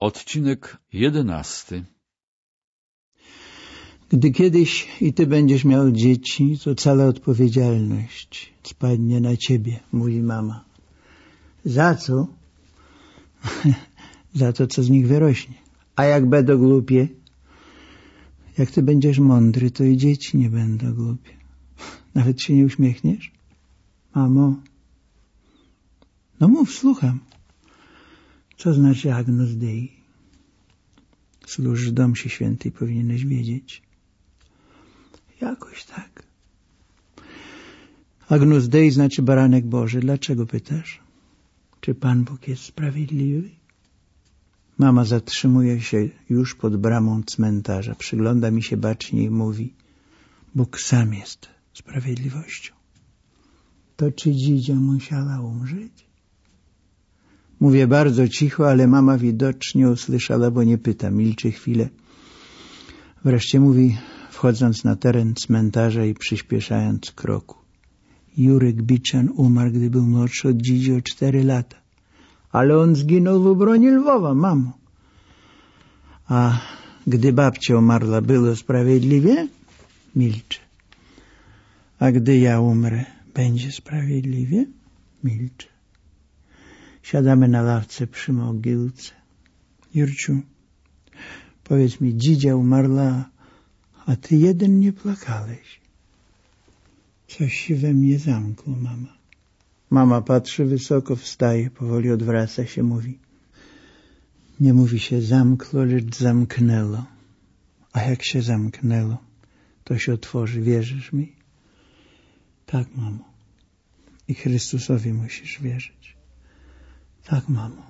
Odcinek jedenasty Gdy kiedyś i ty będziesz miał dzieci, to cała odpowiedzialność spadnie na ciebie, mówi mama. Za co? Za to, co z nich wyrośnie. A jak będą głupie? Jak ty będziesz mądry, to i dzieci nie będą głupie. Nawet się nie uśmiechniesz? Mamo? No mów, słucham. Co znaczy Agnus Dei? Służysz do mszy świętej, powinieneś wiedzieć. Jakoś tak. Agnus Dei znaczy baranek Boży. Dlaczego pytasz? Czy Pan Bóg jest sprawiedliwy? Mama zatrzymuje się już pod bramą cmentarza. Przygląda mi się bacznie i mówi Bóg sam jest sprawiedliwością. To czy dzidzia musiała umrzeć? Mówię bardzo cicho, ale mama widocznie usłyszała, bo nie pyta. Milczy chwilę. Wreszcie mówi, wchodząc na teren cmentarza i przyspieszając kroku. Jurek Biczan umarł, gdy był młodszy od dzidzi o cztery lata. Ale on zginął w obronie Lwowa, mamo. A gdy babcia umarła, było sprawiedliwie? Milczy. A gdy ja umrę, będzie sprawiedliwie? Milczy. Siadamy na ławce przy mogiłce. Jurciu, powiedz mi, dzidzia umarła, a ty jeden nie płakałeś. Coś się we mnie zamkło, mama. Mama patrzy wysoko, wstaje, powoli odwraca się, mówi. Nie mówi się zamkło, lecz zamknęło. A jak się zamknęło, to się otworzy. Wierzysz mi? Tak, mamo. I Chrystusowi musisz wierzyć. Tak, mamo.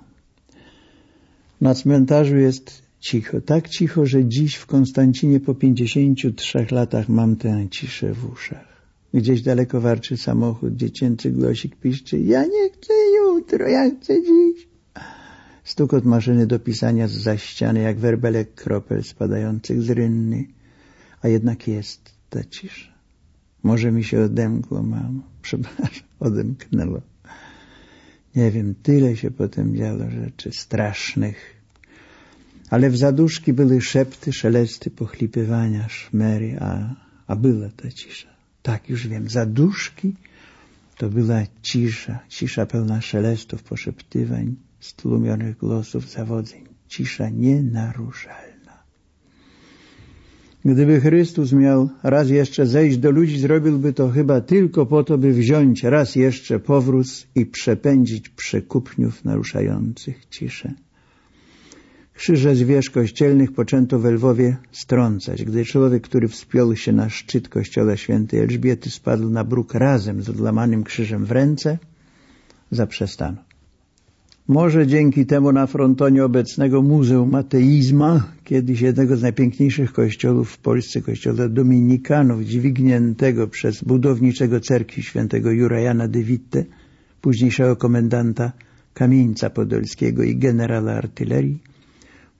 Na cmentarzu jest cicho. Tak cicho, że dziś w Konstancinie po 53 latach mam tę ciszę w uszach. Gdzieś daleko warczy samochód, dziecięcy głosik piszczy. Ja nie chcę jutro, ja chcę dziś. Stukot maszyny do pisania z ściany, jak werbelek kropel spadających z rynny. A jednak jest ta cisza. Może mi się odemkło, mamo. Przepraszam, odemknęło. Nie wiem, tyle się potem działo rzeczy strasznych. Ale w zaduszki były szepty, szelesty, pochlipywania, szmery, a, a była ta cisza. Tak, już wiem, zaduszki to była cisza, cisza pełna szelestów, poszeptywań, stłumionych głosów, zawodzeń. Cisza nienaruszalna. Gdyby Chrystus miał raz jeszcze zejść do ludzi, zrobiłby to chyba tylko po to, by wziąć raz jeszcze powróz i przepędzić przekupniów naruszających ciszę. Krzyże zwierz kościelnych poczęto w Lwowie strącać. Gdy człowiek, który wspiął się na szczyt kościoła świętej Elżbiety, spadł na bruk razem z odlamanym krzyżem w ręce, zaprzestano. Może dzięki temu na frontonie obecnego Muzeum Ateizma, kiedyś jednego z najpiękniejszych kościołów w Polsce, kościoła dominikanów, dźwigniętego przez budowniczego cerkwi świętego Jurajana de Witte, późniejszego komendanta Kamieńca Podolskiego i generala artylerii,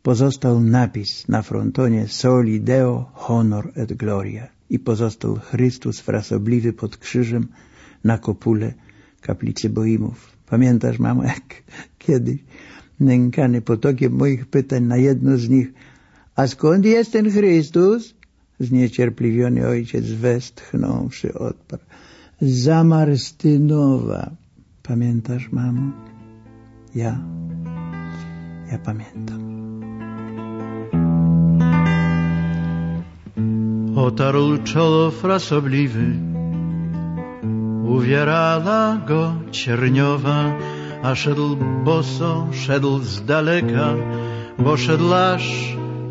pozostał napis na frontonie Soli Deo Honor et Gloria i pozostał Chrystus frasobliwy pod krzyżem na kopule kaplicy Boimów. Pamiętasz, mamo, jak kiedyś nękany potokiem moich pytań na jedno z nich a skąd jest ten Chrystus? Zniecierpliwiony ojciec westchnąwszy odparł. Z Marstynowa. Pamiętasz, mamo? Ja. Ja pamiętam. Otarł czoło frasobliwy, uwierała go cierniowa, a szedł boso, szedł z daleka, bo szedł aż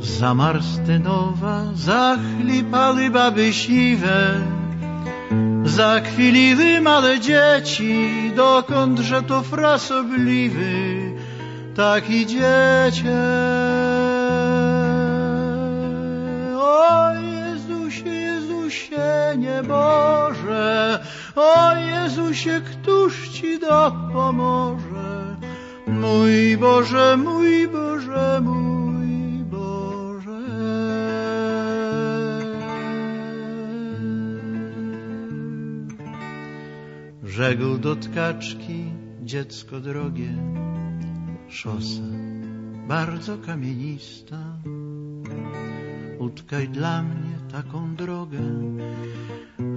za Marstynowa, zachlipały baby siwe, zakwiliły małe dzieci, dokądże to frasobliwy, taki dziecię. Jezusie nieboże, o Jezusie, któż Ci dopomoże? Mój Boże, mój Boże, mój Boże. Rzekł do tkaczki dziecko drogie, szosa bardzo kamienista. Utkaj dla mnie taką drogę,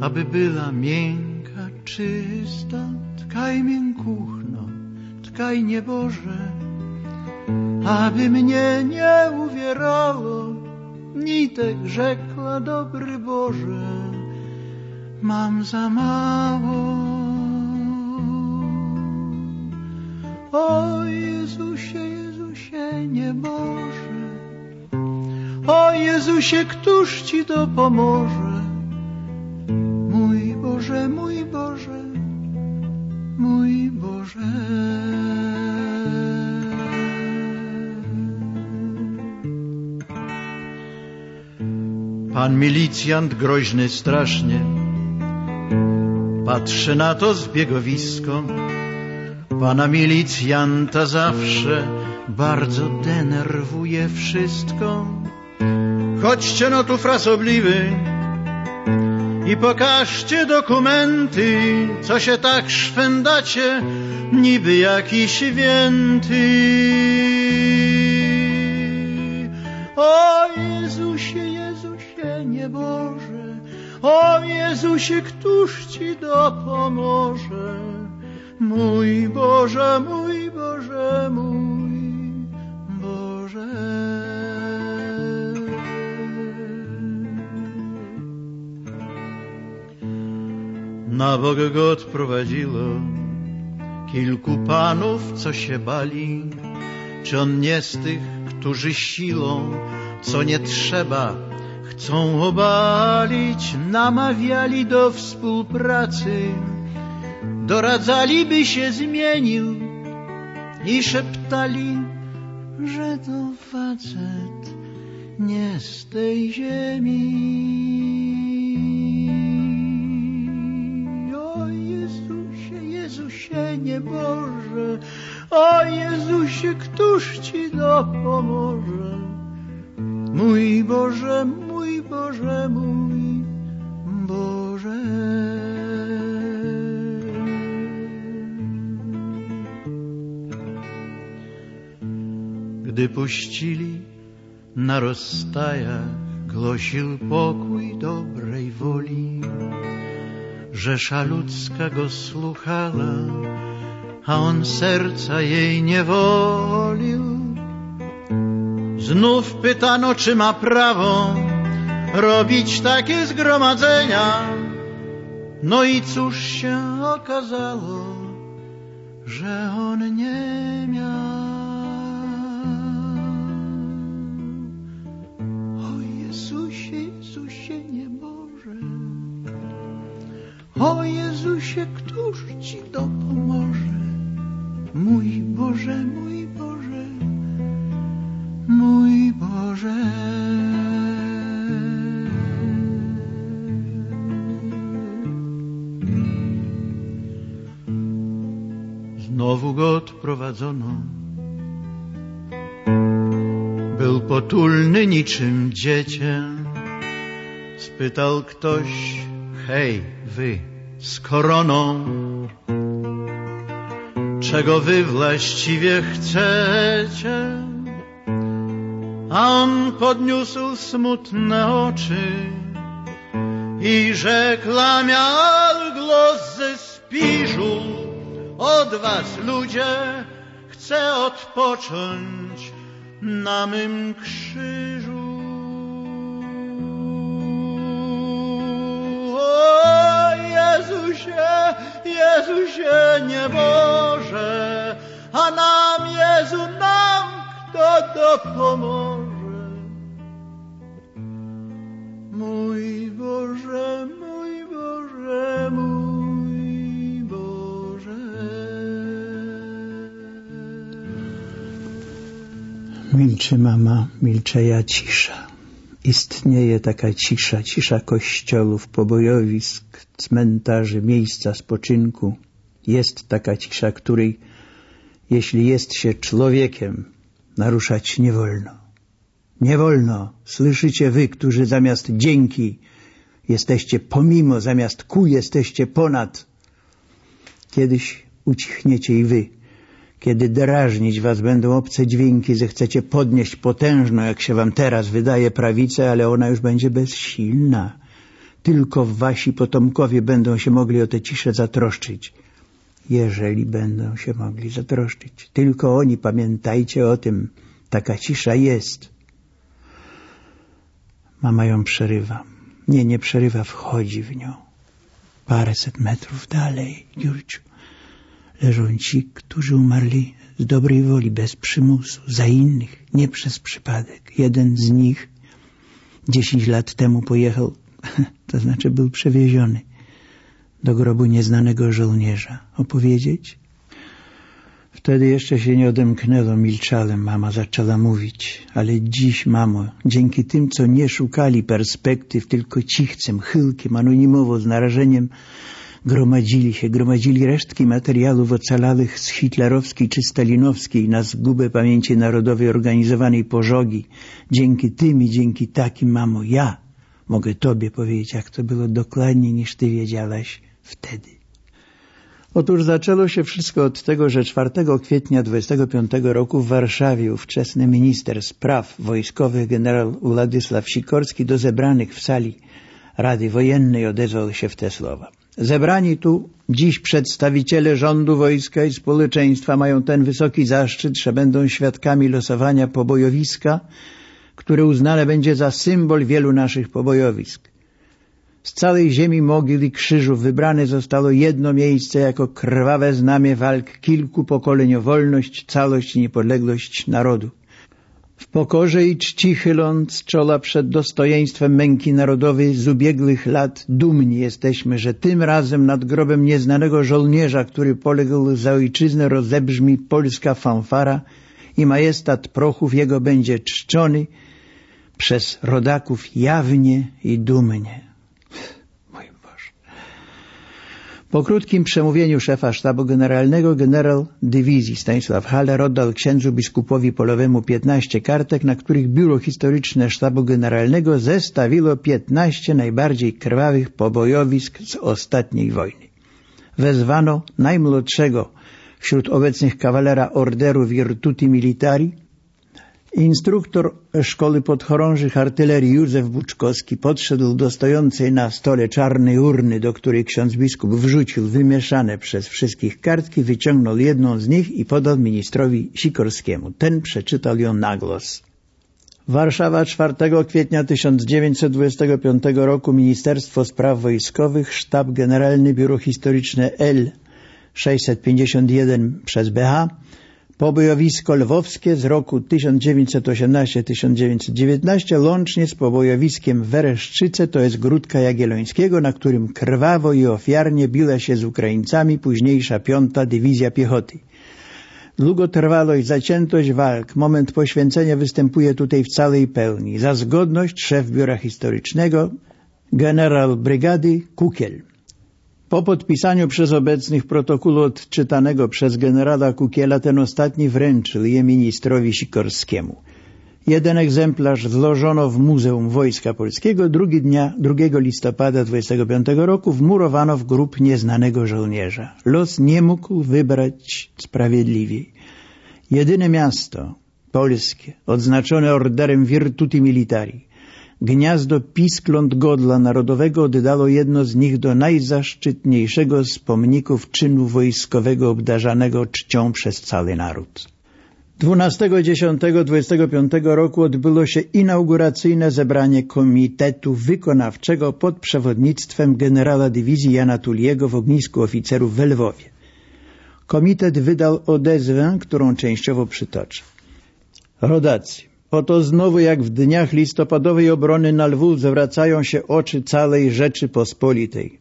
aby była miękka, czysta. Tkaj miękuchno, tkaj nieboże, aby mnie nie uwierało nitek rzekła dobry Boże, mam za mało. O Jezusie, Jezusie, nie Boże, o Jezusie, któż Ci to pomoże? Mój Boże, mój Boże, mój Boże. Pan milicjant groźny strasznie patrzy na to zbiegowisko. Pana milicjanta zawsze bardzo denerwuje wszystko. Chodźcie no tu frasobliwy i pokażcie dokumenty, co się tak szwędacie, niby jakiś święty. O Jezusie, Jezusie, nieboże, o Jezusie, któż Ci dopomoże? Mój Boże, mój Boże, mój Boże. Na Boga go odprowadziło kilku panów, co się bali, czy on nie z tych, którzy silą, co nie trzeba, chcą obalić, namawiali do współpracy, doradzali, by się zmienił i szeptali, że to facet nie z tej ziemi. Jezusie, nieboże, o Jezusie, któż Ci dopomoże? Mój Boże, mój Boże, mój Boże. Gdy puścili na rozstajach, głosił pokój dobrej woli. Rzesza ludzka go słuchała, a on serca jej nie wolił. Znów pytano, czy ma prawo robić takie zgromadzenia. No i cóż się okazało, że on nie miał. O Jezusie, Jezusie, nie Boże. O Jezusie, któż Ci dopomoże? Mój Boże, mój Boże, mój Boże. Znowu go odprowadzono. Był potulny niczym dziecię. Spytał ktoś, hej, wy, z koroną, czego wy właściwie chcecie? A on podniósł smutne oczy i rzekła miał głos ze spiżu. Od was ludzie chcę odpocząć na mym krzyżu. Jezusie, Jezusie nieboże, a nam Jezu, nam kto dopomoże? Mój Boże, mój Boże, mój Boże. Milczy mama, milczeja cisza. Istnieje taka cisza, cisza kościołów, pobojowisk, cmentarzy, miejsca spoczynku. Jest taka cisza, której, jeśli jest się człowiekiem, naruszać nie wolno. Nie wolno. Słyszycie wy, którzy zamiast dzięki jesteście pomimo, zamiast ku jesteście ponad. Kiedyś ucichniecie i wy, Kiedy drażnić was będą obce dźwięki, zechcecie podnieść potężną, jak się wam teraz wydaje, prawicę, ale ona już będzie bezsilna. Tylko wasi potomkowie będą się mogli o tę ciszę zatroszczyć. Jeżeli będą się mogli zatroszczyć. Tylko oni, pamiętajcie o tym, taka cisza jest. Mama ją przerywa. Nie, nie przerywa, wchodzi w nią. Paręset metrów dalej, Jurciu, leżą ci, którzy umarli z dobrej woli, bez przymusu, za innych, nie przez przypadek. Jeden z nich dziesięć lat temu pojechał, to znaczy był przewieziony do grobu nieznanego żołnierza. Opowiedzieć? Wtedy jeszcze się nie odemknęło, milczałem. Mama zaczęła mówić. Ale dziś, mamo, dzięki tym, co nie szukali perspektyw, tylko cichcem, chyłkiem, anonimowo, z narażeniem, gromadzili się, gromadzili resztki materiałów ocalałych z hitlerowskiej czy stalinowskiej na zgubę pamięci narodowej organizowanej pożogi. Dzięki tym i dzięki takim, mamo, ja mogę tobie powiedzieć, jak to było dokładniej niż ty wiedziałaś wtedy. Otóż zaczęło się wszystko od tego, że 4 kwietnia 25 roku w Warszawie ówczesny minister spraw wojskowych generał Władysław Sikorski do zebranych w sali Rady Wojennej odezwał się w te słowa. Zebrani tu dziś przedstawiciele rządu, wojska i społeczeństwa mają ten wysoki zaszczyt, że będą świadkami losowania pobojowiska, które uznane będzie za symbol wielu naszych pobojowisk. Z całej ziemi mogił i krzyżów wybrane zostało jedno miejsce jako krwawe znamie walk kilku pokoleń o wolność, całość i niepodległość narodu. W pokorze i czci chyląc czoła przed dostojeństwem męki narodowej z ubiegłych lat, dumni jesteśmy, że tym razem nad grobem nieznanego żołnierza, który poległ za ojczyznę, rozebrzmi polska fanfara i majestat prochów jego będzie czczony przez rodaków jawnie i dumnie. Po krótkim przemówieniu szefa sztabu generalnego generał dywizji Stanisław Haller oddał księdzu biskupowi polowemu 15 kartek, na których biuro historyczne sztabu generalnego zestawiło 15 najbardziej krwawych pobojowisk z ostatniej wojny. Wezwano najmłodszego wśród obecnych kawalera orderu Virtuti Militari, Instruktor szkoły podchorążych artylerii Józef Buczkowski podszedł do stojącej na stole czarnej urny, do której ksiądz biskup wrzucił wymieszane przez wszystkich kartki, wyciągnął jedną z nich i podał ministrowi Sikorskiemu. Ten przeczytał ją na głos. Warszawa 4 kwietnia 1925 roku Ministerstwo Spraw Wojskowych, Sztab Generalny Biuro Historyczne L 651 przez BH Pobojowisko lwowskie z roku 1918-1919 łącznie z pobojowiskiem Wereszczyce, to jest Gródka Jagiellońskiego, na którym krwawo i ofiarnie biła się z Ukraińcami późniejsza piąta Dywizja Piechoty. Długotrwalość, zaciętość walk, moment poświęcenia występuje tutaj w całej pełni. Za zgodność szef biura historycznego, generał brygady Kukiel. Po podpisaniu przez obecnych protokolu odczytanego przez generała Kukiela ten ostatni wręczył je ministrowi Sikorskiemu. Jeden egzemplarz złożono w Muzeum Wojska Polskiego, drugi dnia 2 listopada 25 roku wmurowano w grób nieznanego żołnierza. Los nie mógł wybrać sprawiedliwiej. Jedyne miasto polskie odznaczone orderem Virtuti Militari Gniazdo Piskląt Godla Narodowego oddało jedno z nich do najzaszczytniejszego z pomników czynu wojskowego obdarzanego czcią przez cały naród. 12.10.25 roku odbyło się inauguracyjne zebranie Komitetu Wykonawczego pod przewodnictwem generała dywizji Jana Tuliego w ognisku oficerów w Lwowie. Komitet wydał odezwę, którą częściowo przytoczę. Rodacy, Oto znowu jak w dniach listopadowej obrony na Lwów zwracają się oczy całej Rzeczypospolitej.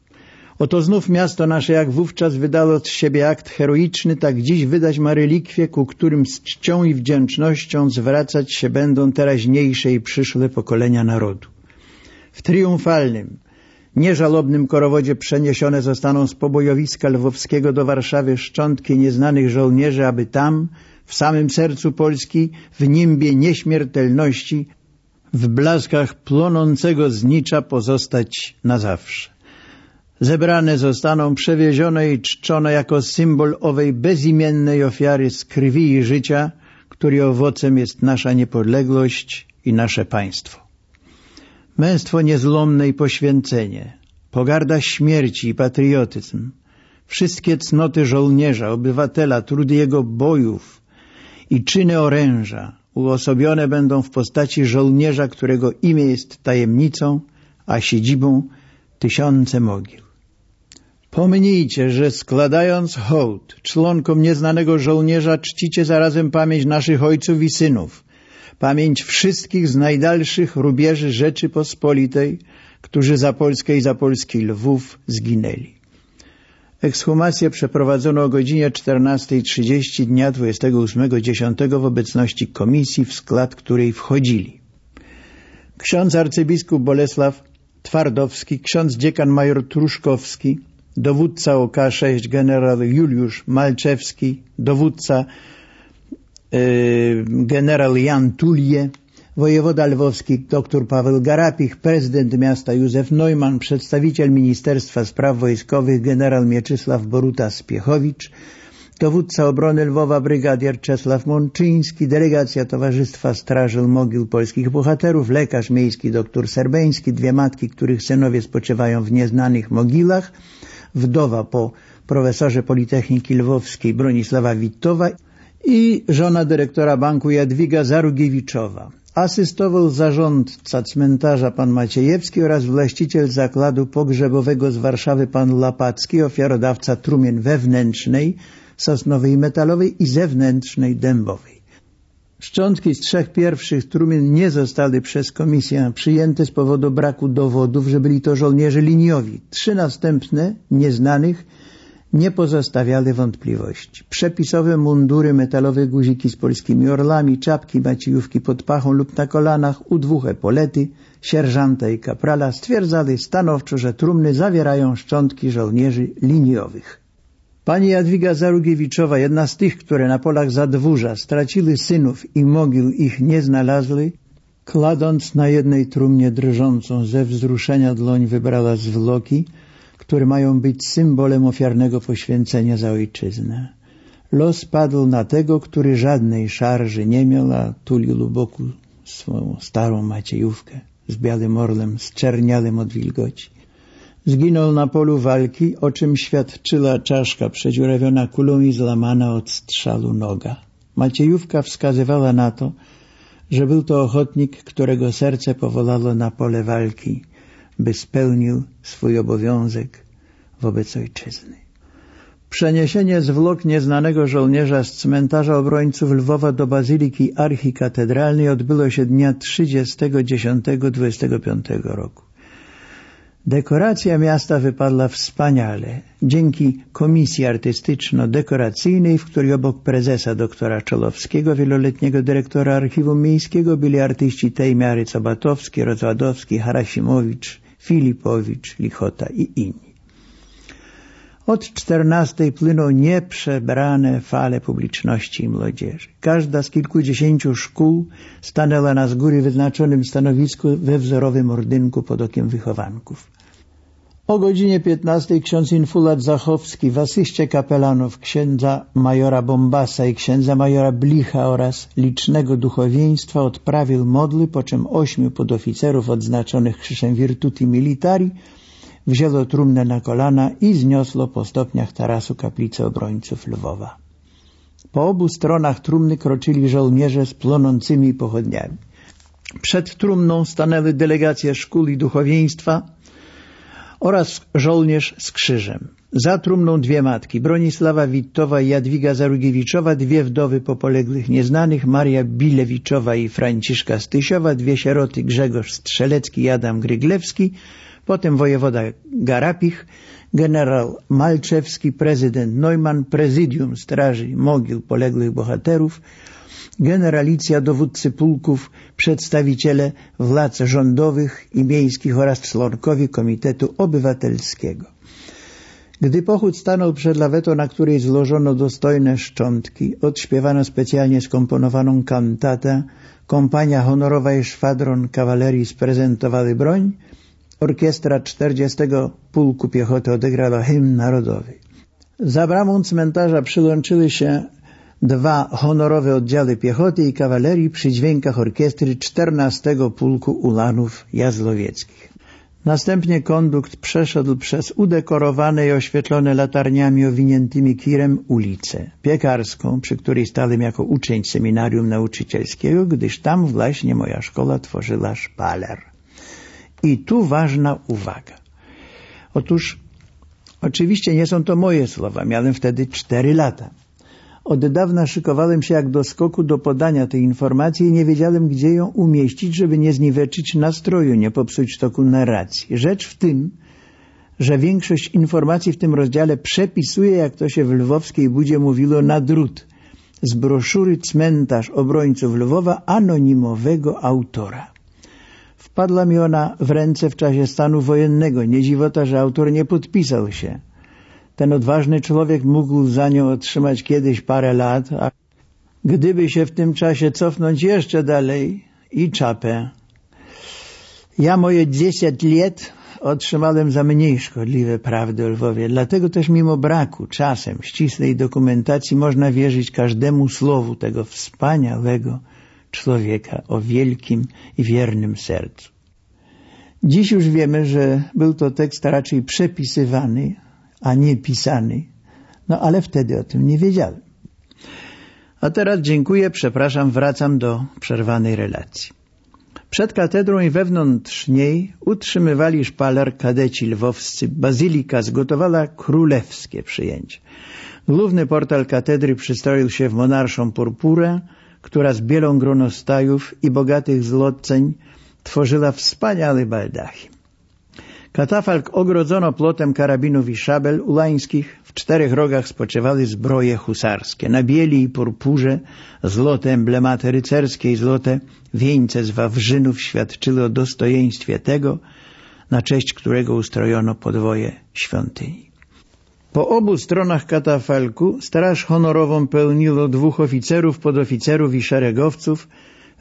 Oto znów miasto nasze jak wówczas wydało z siebie akt heroiczny, tak dziś wydać ma relikwie, ku którym z czcią i wdzięcznością zwracać się będą teraźniejsze i przyszłe pokolenia narodu. W triumfalnym, nieżalobnym korowodzie przeniesione zostaną z pobojowiska lwowskiego do Warszawy szczątki nieznanych żołnierzy, aby tam w samym sercu Polski, w nimbie nieśmiertelności, w blaskach plonącego znicza pozostać na zawsze. zebrane zostaną, przewiezione i czczone jako symbol owej bezimiennej ofiary z krwi i życia, której owocem jest nasza niepodległość i nasze państwo. Męstwo niezłomne i poświęcenie, pogarda śmierci i patriotyzm, wszystkie cnoty żołnierza, obywatela, trudy jego bojów i czyny oręża uosobione będą w postaci żołnierza, którego imię jest tajemnicą, a siedzibą tysiące mogił. Pomnijcie, że składając hołd członkom nieznanego żołnierza czcicie zarazem pamięć naszych ojców i synów, pamięć wszystkich z najdalszych rubieży Rzeczypospolitej, którzy za Polskę i za polski Lwów zginęli. Ekshumację przeprowadzono o godzinie 14.30 dnia 28.10 w obecności komisji, w skład której wchodzili. Ksiądz arcybiskup Bolesław Twardowski, ksiądz dziekan major Truszkowski, dowódca OK6 generał Juliusz Malczewski, dowódca yy, generał Jan Tulie, wojewoda lwowski dr Paweł Garapich, prezydent miasta Józef Neumann, przedstawiciel Ministerstwa Spraw Wojskowych generał Mieczysław Boruta-Spiechowicz, dowódca obrony Lwowa brygadier Czesław Mączyński, delegacja Towarzystwa Straży Mogił Polskich Bohaterów, lekarz miejski dr Serbeński, dwie matki, których synowie spoczywają w nieznanych mogilach, wdowa po profesorze Politechniki Lwowskiej Bronisława Wittowa i żona dyrektora banku Jadwiga Zarugiewiczowa. Asystował zarządca cmentarza pan Maciejewski oraz właściciel zakładu pogrzebowego z Warszawy pan Lapacki, ofiarodawca trumien wewnętrznej, sosnowej metalowej i zewnętrznej dębowej. Szczątki z trzech pierwszych trumien nie zostały przez komisję przyjęte z powodu braku dowodów, że byli to żołnierze liniowi. Trzy następne, nieznanych, nie pozostawiały wątpliwości. Przepisowe mundury, metalowe guziki z polskimi orlami, czapki, macijówki pod pachą lub na kolanach, u dwóch epolety, sierżanta i kaprala stwierdzali stanowczo, że trumny zawierają szczątki żołnierzy liniowych. Pani Jadwiga Zarugiewiczowa, jedna z tych, które na polach Zadwórza straciły synów i mogił ich nie znalazły, kladąc na jednej trumnie drżącą ze wzruszenia dłoń wybrała zwłoki, które mają być symbolem ofiarnego poświęcenia za ojczyznę. Los padł na tego, który żadnej szarży nie miał, a tulił u boku swoją starą maciejówkę z białym orlem, zczernialym od wilgoci. Zginął na polu walki, o czym świadczyła czaszka przedziurawiona kulą i złamana od strzału noga. Maciejówka wskazywała na to, że był to ochotnik, którego serce powolało na pole walki, by spełnił swój obowiązek wobec ojczyzny. Przeniesienie zwłok nieznanego żołnierza z cmentarza obrońców Lwowa do Bazyliki Archikatedralnej odbyło się dnia 30.10.25 roku. Dekoracja miasta wypadła wspaniale. Dzięki komisji artystyczno-dekoracyjnej, w której obok prezesa doktora Czolowskiego, wieloletniego dyrektora Archiwum Miejskiego byli artyści tej miary Cobatowski, Rozładowski, Harasimowicz, Filipowicz, Lichota i inni. Od czternastej płyną nieprzebrane fale publiczności i młodzieży. Każda z kilkudziesięciu szkół stanęła na z góry wyznaczonym stanowisku we wzorowym ordynku pod okiem wychowanków. O godzinie 15 ksiądz Infulat Zachowski w asyście kapelanów księdza majora Bombasa i księdza majora Blicha oraz licznego duchowieństwa odprawił modły, po czym ośmiu podoficerów odznaczonych krzyżem Virtuti Militari wzięło trumnę na kolana i zniosło po stopniach tarasu kaplicę obrońców Lwowa. Po obu stronach trumny kroczyli żołnierze z plonącymi pochodniami. Przed trumną stanęły delegacje szkół i duchowieństwa oraz żołnierz z krzyżem. Za trumną dwie matki, Bronisława Wittowa i Jadwiga Zarugiewiczowa, dwie wdowy po poległych nieznanych, Maria Bilewiczowa i Franciszka Stysiowa, dwie sieroty Grzegorz Strzelecki i Adam Gryglewski, potem wojewoda Garapich, generał Malczewski, prezydent Neumann, prezydium Straży Mogił Poległych Bohaterów, generalicja dowódcy pułków, przedstawiciele władz rządowych i miejskich oraz członkowie Komitetu Obywatelskiego. Gdy pochód stanął przed lawetą, na której złożono dostojne szczątki, odśpiewano specjalnie skomponowaną kantatę, kompania honorowa i szwadron kawalerii sprezentowały broń, orkiestra 40 Pułku Piechoty odegrała hymn narodowy. Za bramą cmentarza przyłączyły się dwa honorowe oddziały piechoty i kawalerii przy dźwiękach orkiestry 14 Pułku Ulanów Jazłowieckich. Następnie kondukt przeszedł przez udekorowane i oświetlone latarniami owiniętymi kirem ulicę piekarską, przy której stałem jako uczeń seminarium nauczycielskiego, gdyż tam właśnie moja szkoła tworzyła szpaler. I tu ważna uwaga. Otóż oczywiście nie są to moje słowa, miałem wtedy cztery lata. Od dawna szykowałem się jak do skoku do podania tej informacji i nie wiedziałem, gdzie ją umieścić, żeby nie zniweczyć nastroju, nie popsuć toku narracji. Rzecz w tym, że większość informacji w tym rozdziale przepisuje, jak to się w lwowskiej budzie mówiło, na drut z broszury Cmentarz Obrońców Lwowa anonimowego autora. Wpadła mi ona w ręce w czasie stanu wojennego. Nie dziwota, że autor nie podpisał się ten odważny człowiek mógł za nią otrzymać kiedyś parę lat, a gdyby się w tym czasie cofnąć jeszcze dalej i czapę. Ja moje dziesięć lat otrzymałem za mniej szkodliwe prawdy o Lwowie. Dlatego też mimo braku czasem ścisłej dokumentacji można wierzyć każdemu słowu tego wspaniałego człowieka o wielkim i wiernym sercu. Dziś już wiemy, że był to tekst raczej przepisywany, a nie pisany. No ale wtedy o tym nie wiedziałem. A teraz dziękuję, przepraszam, wracam do przerwanej relacji. Przed katedrą i wewnątrz niej utrzymywali szpaler kadeci lwowscy. Bazylika zgotowała królewskie przyjęcie. Główny portal katedry przystroił się w monarszą purpurę, która z bielą gronostajów i bogatych zloceń tworzyła wspaniały baldachim. Katafalk ogrodzono plotem karabinów i szabel ulańskich. W czterech rogach spoczywały zbroje husarskie. Na bieli i purpurze złote emblematy rycerskie i złote wieńce z wawrzynów świadczyły o dostojeństwie tego, na cześć którego ustrojono podwoje świątyni. Po obu stronach katafalku straż honorową pełniło dwóch oficerów, podoficerów i szeregowców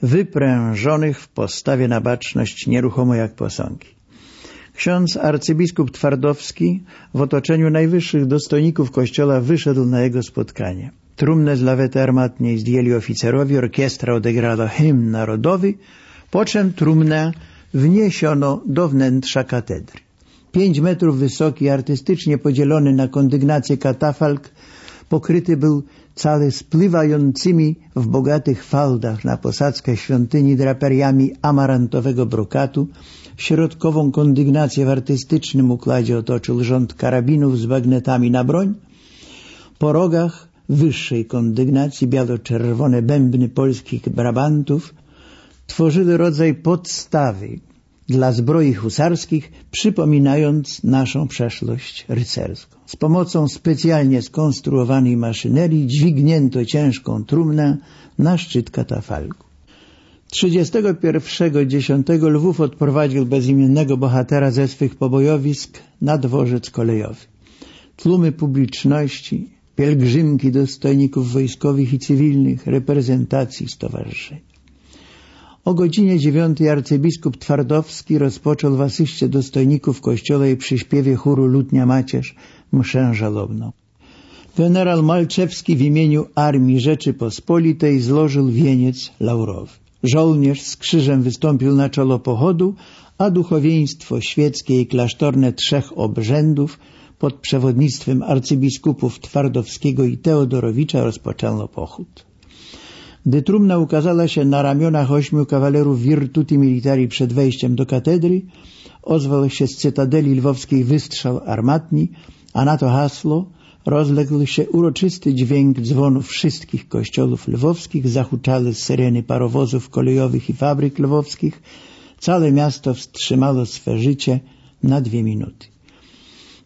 wyprężonych w postawie na baczność nieruchomo jak posągi. Ksiądz arcybiskup Twardowski w otoczeniu najwyższych dostojników kościoła wyszedł na jego spotkanie. Trumnę z lawety armatniej zdjęli oficerowi, orkiestra odegrała hymn narodowy, po czym trumnę wniesiono do wnętrza katedry. Pięć metrów wysoki, artystycznie podzielony na kondygnację katafalk, pokryty był cały spływającymi w bogatych faldach na posadzkę świątyni draperiami amarantowego brokatu, Środkową kondygnację w artystycznym układzie otoczył rząd karabinów z bagnetami na broń. Po rogach wyższej kondygnacji biało-czerwone bębny polskich brabantów tworzyły rodzaj podstawy dla zbroi husarskich, przypominając naszą przeszłość rycerską. Z pomocą specjalnie skonstruowanej maszynerii dźwignięto ciężką trumnę na szczyt katafalku. 31.10 Lwów odprowadził bezimiennego bohatera ze swych pobojowisk na dworzec kolejowy. Tłumy publiczności, pielgrzymki dostojników wojskowych i cywilnych, reprezentacji stowarzyszeń. O godzinie dziewiątej arcybiskup Twardowski rozpoczął w asyście dostojników kościoła i przy śpiewie chóru Lutnia Macierz mszę żalobną. Generał Malczewski w imieniu Armii Rzeczypospolitej złożył wieniec laurowy. Żołnierz z krzyżem wystąpił na czolo pochodu, a duchowieństwo świeckie i klasztorne trzech obrzędów pod przewodnictwem arcybiskupów Twardowskiego i Teodorowicza rozpoczęło pochód. Gdy trumna ukazała się na ramionach ośmiu kawalerów Virtuti Militari przed wejściem do katedry, ozwał się z cytadeli lwowskiej wystrzał armatni, a na to hasło rozległ się uroczysty dźwięk dzwonów wszystkich kościołów lwowskich, zahuczały syreny parowozów kolejowych i fabryk lwowskich. Całe miasto wstrzymało swe życie na dwie minuty.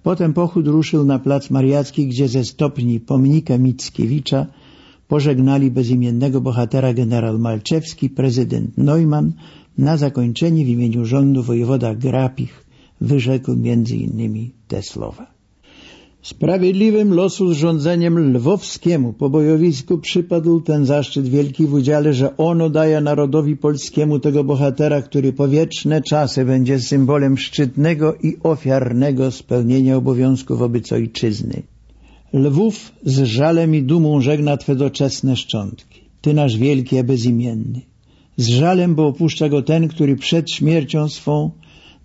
Potem pochód ruszył na plac Mariacki, gdzie ze stopni pomnika Mickiewicza pożegnali bezimiennego bohatera generał Malczewski, prezydent Neumann. Na zakończenie w imieniu rządu wojewoda Grapich wyrzekł między innymi te słowa. Sprawiedliwym losu rządzeniem lwowskiemu po bojowisku przypadł ten zaszczyt wielki w udziale, że ono daje narodowi polskiemu tego bohatera, który po wieczne czasy będzie symbolem szczytnego i ofiarnego spełnienia obowiązku wobec ojczyzny. Lwów z żalem i dumą żegna Twe doczesne szczątki. Ty nasz wielki, a bezimienny. Z żalem, bo opuszcza go ten, który przed śmiercią swą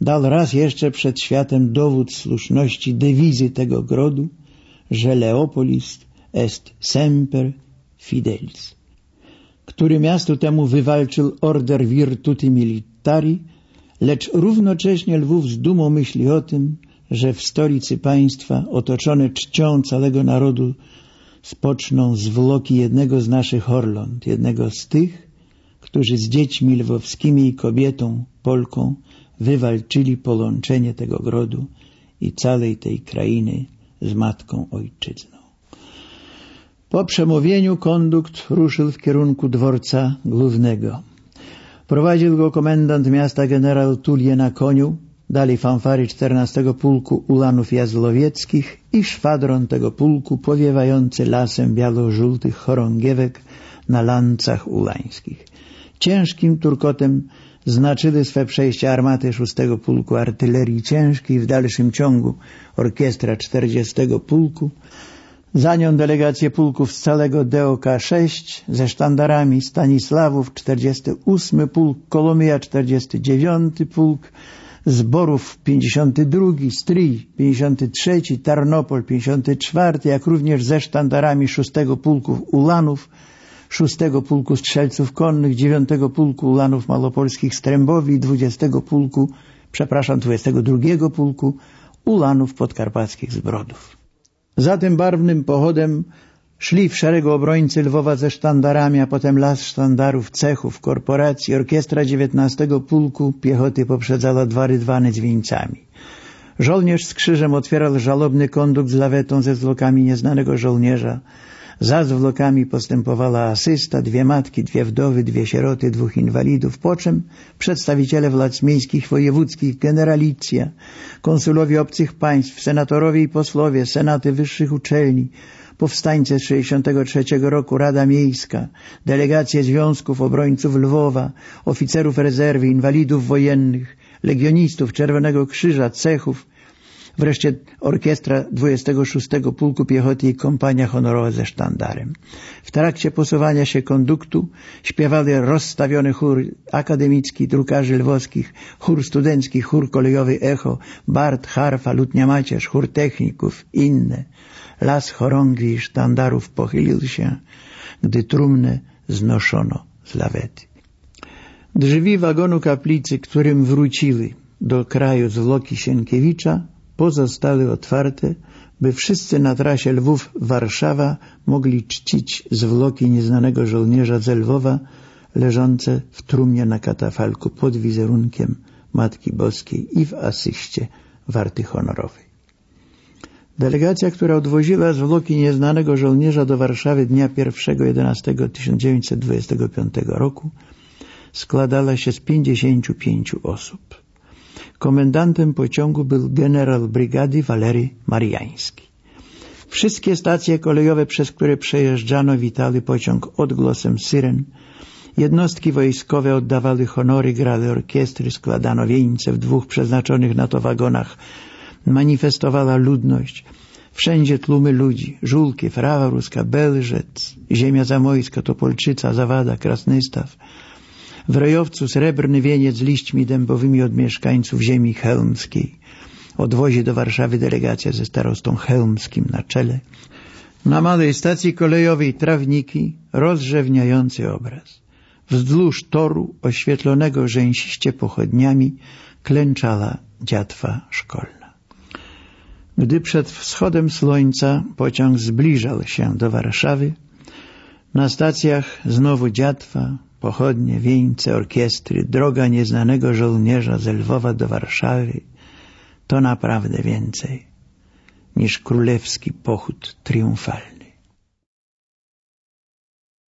dał raz jeszcze przed światem dowód słuszności dewizy tego grodu, że Leopolis est semper fidelis, który miastu temu wywalczył order virtuti militari, lecz równocześnie Lwów z dumą myśli o tym, że w stolicy państwa, otoczone czcią całego narodu, spoczną zwłoki jednego z naszych Orląt, jednego z tych, którzy z dziećmi lwowskimi i kobietą, Polką, wywalczyli połączenie tego grodu i całej tej krainy z Matką Ojczyzną. Po przemówieniu kondukt ruszył w kierunku dworca głównego. Prowadził go komendant miasta generał Tulie na koniu, Dali fanfary 14 Pułku Ulanów Jazłowieckich i szwadron tego pułku powiewający lasem biało-żółtych chorągiewek na lancach ulańskich. Ciężkim turkotem znaczyły swe przejście armaty 6 Pułku Artylerii Ciężkiej, w dalszym ciągu orkiestra 40 Pułku, za nią delegację pułków z całego DOK-6 ze sztandarami Stanisławów 48 Pułk, Kolomia 49 Pułk, zborów 52, Stryj 53, Tarnopol 54, jak również ze sztandarami 6 Pułku Ulanów, 6 Pułku Strzelców Konnych, 9 Pułku Ulanów Malopolskich Strębowi, 20 Pułku, przepraszam, 22 Pułku Ulanów Podkarpackich Zbrodów. Za tym barwnym pochodem Szli w szeregu obrońcy Lwowa ze sztandarami, a potem las sztandarów, cechów, korporacji. Orkiestra 19 Pułku Piechoty poprzedzała dwa rydwany z wieńcami. Żołnierz z krzyżem otwierał żalobny kondukt z lawetą ze zwłokami nieznanego żołnierza. Za zwłokami postępowała asysta, dwie matki, dwie wdowy, dwie sieroty, dwóch inwalidów, po czym przedstawiciele władz miejskich, wojewódzkich, generalicja, konsulowie obcych państw, senatorowie i posłowie, senaty wyższych uczelni, powstańcy z 63 roku, Rada Miejska, delegacje związków obrońców Lwowa, oficerów rezerwy, inwalidów wojennych, legionistów Czerwonego Krzyża, cechów, wreszcie orkiestra 26 Pułku Piechoty i kompania honorowa ze sztandarem. W trakcie posuwania się konduktu śpiewali rozstawiony chór akademicki drukarzy lwowskich, chór studencki, chór kolejowy Echo, Bart, harfa, lutnia macierz, chór techników, inne. Las chorągwi i sztandarów pochylił się, gdy trumnę znoszono z lawety. Drzwi wagonu kaplicy, którym wróciły do kraju zwłoki Sienkiewicza, pozostały otwarte, by wszyscy na trasie Lwów-Warszawa mogli czcić zwłoki nieznanego żołnierza z Lwowa, leżące w trumnie na katafalku pod wizerunkiem Matki Boskiej i w asyście warty honorowej. Delegacja, która odwoziła zwłoki nieznanego żołnierza do Warszawy dnia 1.11.1925 roku składała się z 55 osób. Komendantem pociągu był generał brygady Walery Mariański. Wszystkie stacje kolejowe, przez które przejeżdżano, witały pociąg odgłosem syren. Jednostki wojskowe oddawały honory, grały orkiestry, składano wieńce w dwóch przeznaczonych na to wagonach manifestowała ludność. Wszędzie tłumy ludzi, Żulkiew, Rawa Ruska, Belżec, Ziemia Zamojska, Topolczyca, Zawada, Krasnystaw. W Rojowcu srebrny wieniec liśćmi dębowymi od mieszkańców ziemi chełmskiej. Odwozi do Warszawy delegacja ze starostą chełmskim na czele. Na małej stacji kolejowej trawniki, rozrzewniający obraz. Wzdłuż toru oświetlonego rzęsiście pochodniami klęczała dziatwa szkolna. Gdy przed wschodem słońca pociąg zbliżał się do Warszawy, na stacjach znowu dziatwa, pochodnie, wieńce, orkiestry, droga nieznanego żołnierza z Lwowa do Warszawy to naprawdę więcej niż królewski pochód triumfalny.